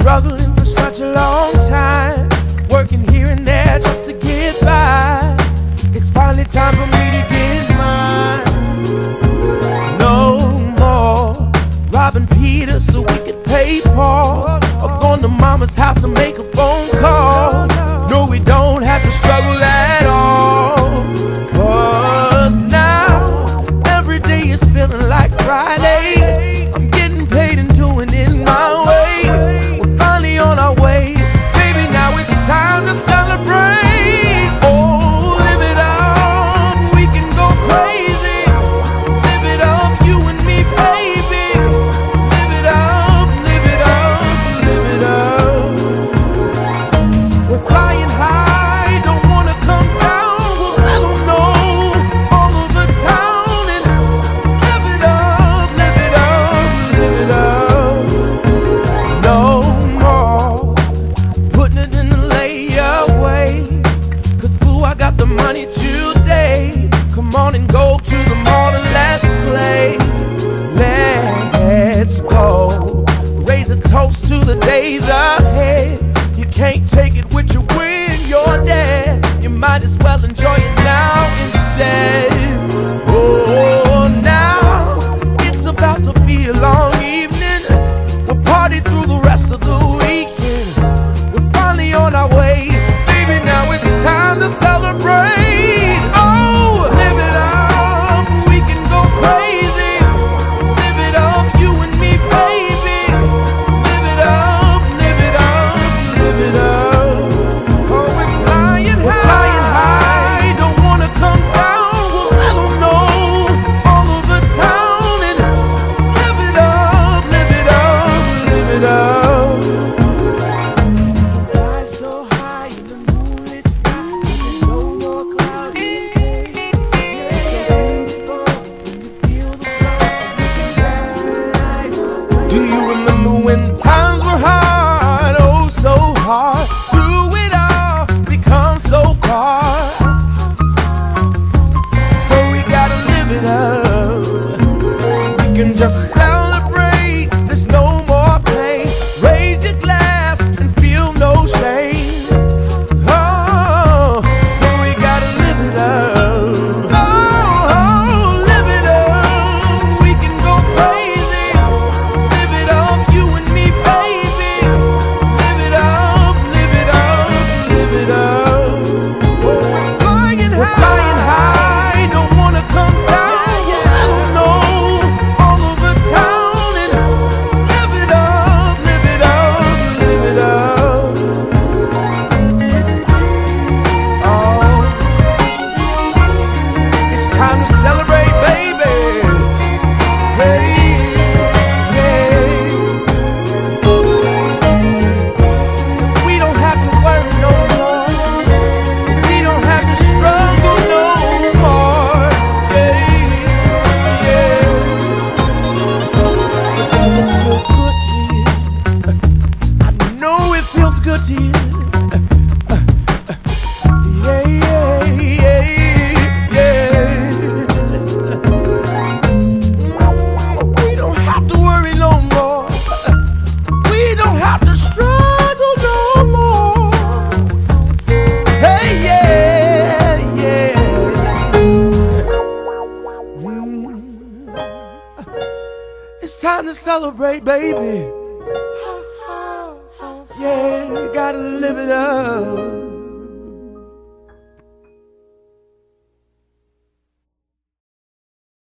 struggling for such a long time, working here and there just to get by. It's finally time for me to get mine. No more robbing Peter so we could pay Paul, Up on the Mama's house to make a phone call. No, we don't have to struggle at all. Cause now every day is feeling like Friday. to the morning. Let's play, let's go. Raise a toast to the day that. just time to celebrate, baby. Yeah, you gotta live it up.